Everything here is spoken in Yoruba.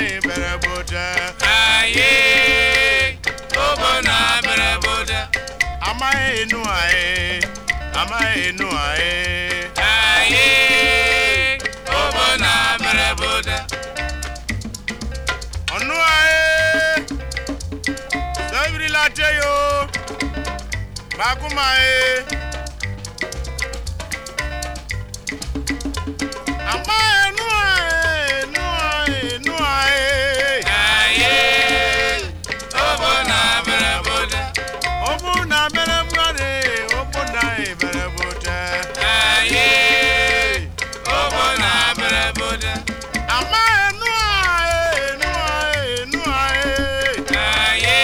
yi bere Aye, obo na bere Ama yi inu aye, ama yi inu aye. Aye, obo na bere bude. Ọnu aye, sẹ́bìrì yo, bàkúmà aye. ẹ̀bùdẹ̀. àmọ́ ẹnu àyè ẹnu àyè